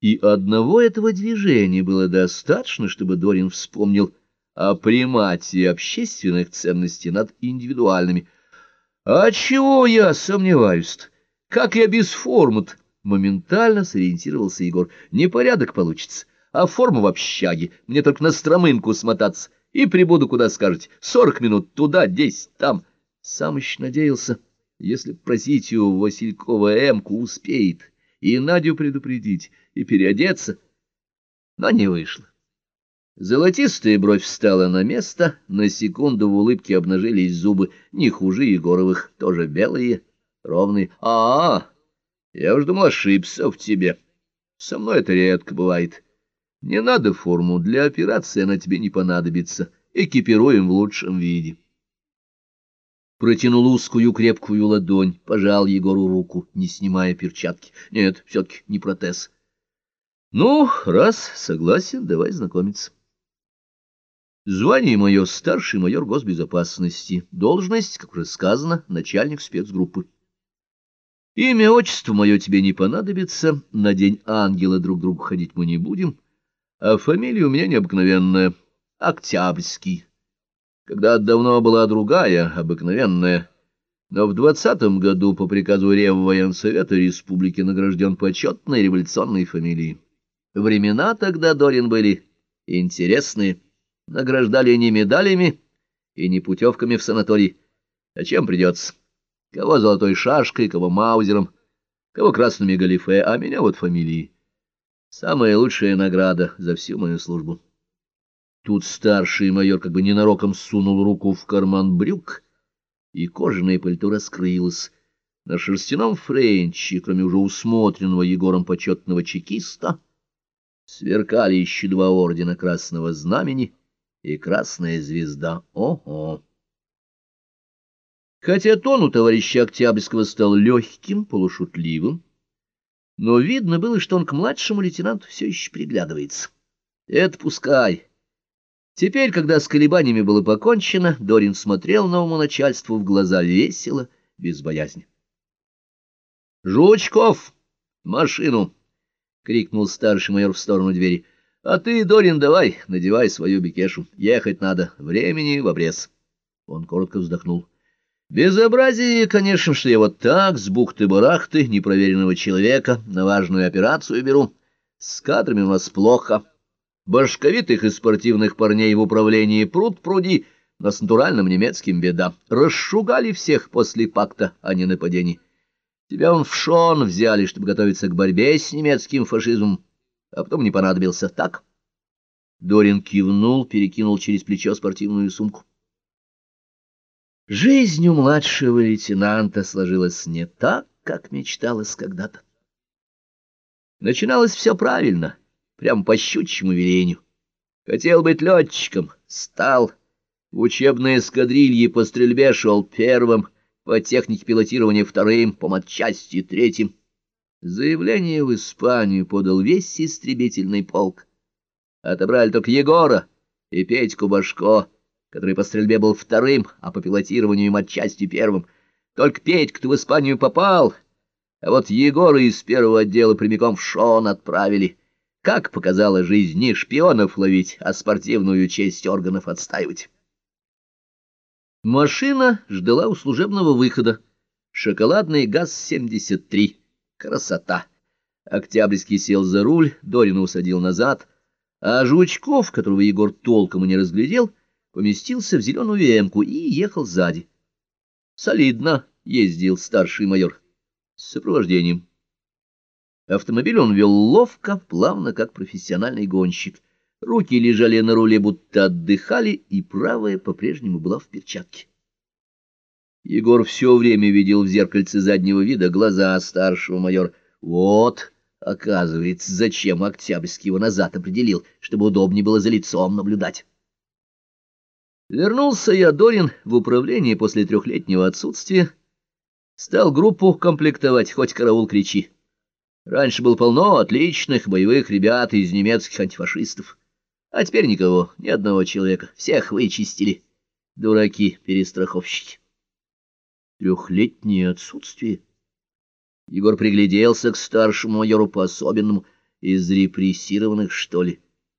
И одного этого движения было достаточно, чтобы Дорин вспомнил о примате общественных ценностей над индивидуальными. «А чего я сомневаюсь-то? Как я без формы-то?» Моментально сориентировался Егор. «Непорядок получится, а форма в общаге. Мне только на стромынку смотаться. И прибуду, куда скажете. Сорок минут туда, десять там». Сам еще надеялся, если просить у Василькова Эмку успеет, и Надю предупредить, и переодеться. Но не вышло. Золотистая бровь встала на место, на секунду в улыбке обнажились зубы, не хуже Егоровых, тоже белые, ровные. а, -а, -а я уж думал, ошибся в тебе. Со мной это редко бывает. Не надо форму, для операции она тебе не понадобится. Экипируем в лучшем виде. Протянул узкую крепкую ладонь, пожал Егору руку, не снимая перчатки. Нет, все-таки не протез. Ну, раз согласен, давай знакомиться. Звание мое — старший майор госбезопасности. Должность, как уже сказано, начальник спецгруппы. Имя, отчество мое тебе не понадобится, на день ангела друг другу ходить мы не будем, а фамилия у меня необыкновенная — Октябрьский. Когда давно была другая, обыкновенная, но в двадцатом году по приказу Реввоенсовета Республики награжден почетной революционной фамилией. Времена тогда, Дорин, были интересные — награждали не медалями и не путевками в санаторий, а чем придется. Кого золотой шашкой, кого маузером, кого красными галифе, а меня вот фамилией. Самая лучшая награда за всю мою службу. Тут старший майор как бы ненароком сунул руку в карман брюк, и кожаное пальто раскрылось. На шерстяном френче, кроме уже усмотренного Егором почетного чекиста, сверкали еще два ордена Красного Знамени — и красная звезда. Ого! Хотя тон у товарища Октябрьского стал легким, полушутливым, но видно было, что он к младшему лейтенанту все еще приглядывается. Это пускай. Теперь, когда с колебаниями было покончено, Дорин смотрел новому начальству в глаза весело, без боязни. «Жучков! Машину!» — крикнул старший майор в сторону двери. А ты, Дорин, давай, надевай свою бекешу. Ехать надо, времени в обрез. Он коротко вздохнул. Безобразие, конечно, что я вот так, с бухты-барахты, непроверенного человека, на важную операцию беру. С кадрами у нас плохо. Башковитых и спортивных парней в управлении пруд пруди, но с натуральным немецким беда. Расшугали всех после пакта о ненападении. Тебя он в шон взяли, чтобы готовиться к борьбе с немецким фашизмом а потом не понадобился. Так? Дорин кивнул, перекинул через плечо спортивную сумку. Жизнь у младшего лейтенанта сложилась не так, как мечталось когда-то. Начиналось все правильно, прямо по щучьему велению. Хотел быть летчиком, стал. В учебной эскадрилье по стрельбе шел первым, по технике пилотирования вторым, по матчасти третьим. Заявление в Испанию подал весь истребительный полк. Отобрали только Егора и Петьку Башко, который по стрельбе был вторым, а по пилотированию и матчасти первым. Только Петька-то в Испанию попал, а вот Егора из первого отдела прямиком в Шон отправили. Как показала жизнь, не шпионов ловить, а спортивную честь органов отстаивать. Машина ждала у служебного выхода. Шоколадный ГАЗ-73. Красота! Октябрьский сел за руль, Дорина усадил назад, а Жучков, которого Егор толком и не разглядел, поместился в зеленую эмку и ехал сзади. Солидно ездил старший майор с сопровождением. Автомобиль он вел ловко, плавно, как профессиональный гонщик. Руки лежали на руле, будто отдыхали, и правая по-прежнему была в перчатке. Егор все время видел в зеркальце заднего вида глаза старшего майора. Вот, оказывается, зачем Октябрьский его назад определил, чтобы удобнее было за лицом наблюдать. Вернулся я, Дорин, в управление после трехлетнего отсутствия. Стал группу комплектовать, хоть караул кричи. Раньше было полно отличных боевых ребят из немецких антифашистов. А теперь никого, ни одного человека. Всех вычистили. Дураки-перестраховщики. Трехлетнее отсутствие. Егор пригляделся к старшему майору по-особенному. Из репрессированных, что ли?